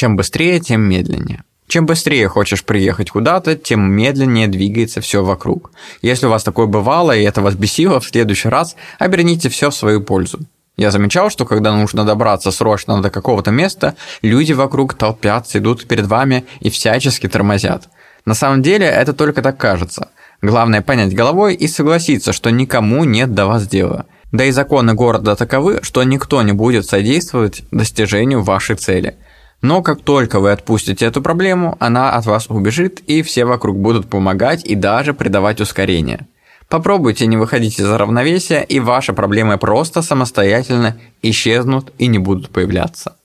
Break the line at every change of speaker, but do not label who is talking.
Чем быстрее, тем медленнее. Чем быстрее хочешь приехать куда-то, тем медленнее двигается все вокруг. Если у вас такое бывало и это вас бесило, в следующий раз оберните все в свою пользу. Я замечал, что когда нужно добраться срочно до какого-то места, люди вокруг толпятся, идут перед вами и всячески тормозят. На самом деле это только так кажется. Главное понять головой и согласиться, что никому нет до вас дела. Да и законы города таковы, что никто не будет содействовать достижению вашей цели – но как только вы отпустите эту проблему, она от вас убежит, и все вокруг будут помогать и даже придавать ускорение. Попробуйте не выходить из равновесия, и ваши проблемы просто самостоятельно исчезнут и не будут появляться.